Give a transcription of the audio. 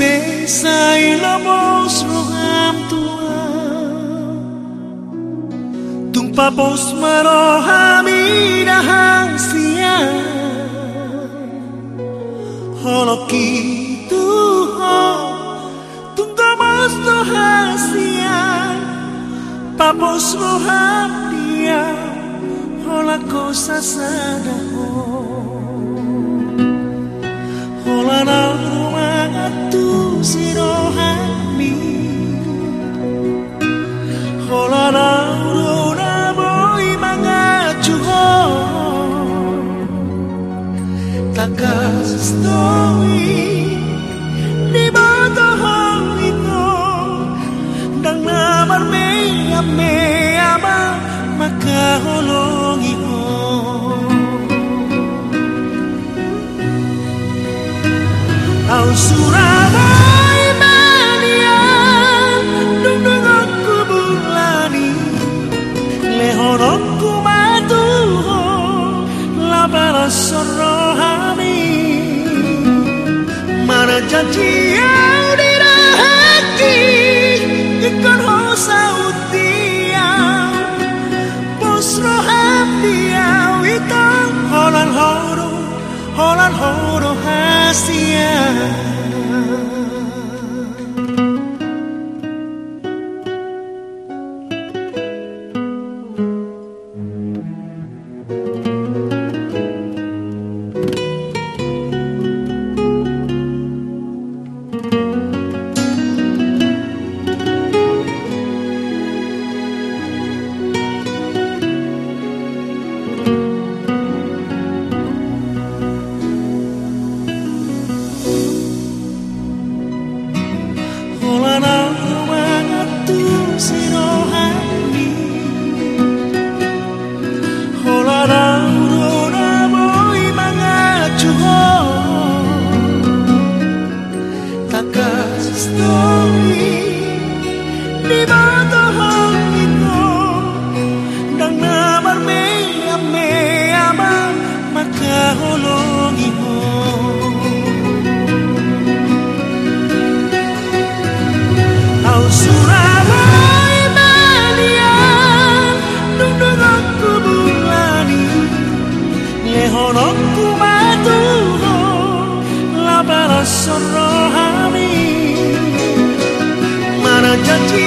Unang besa y lobos roham tua. Tung papos marohami dahang siang Holoki tuho Tung gamos rohasian Papos roham dia Hola cosa sada Hola na tu Takas story Di ba ito Dang namar may ame ama ito janji yang dirahaki Ikon hosa utiang Pos roham diau Itang holan horo Holan horo hasia lehonokku matuho labara sorohami mana janji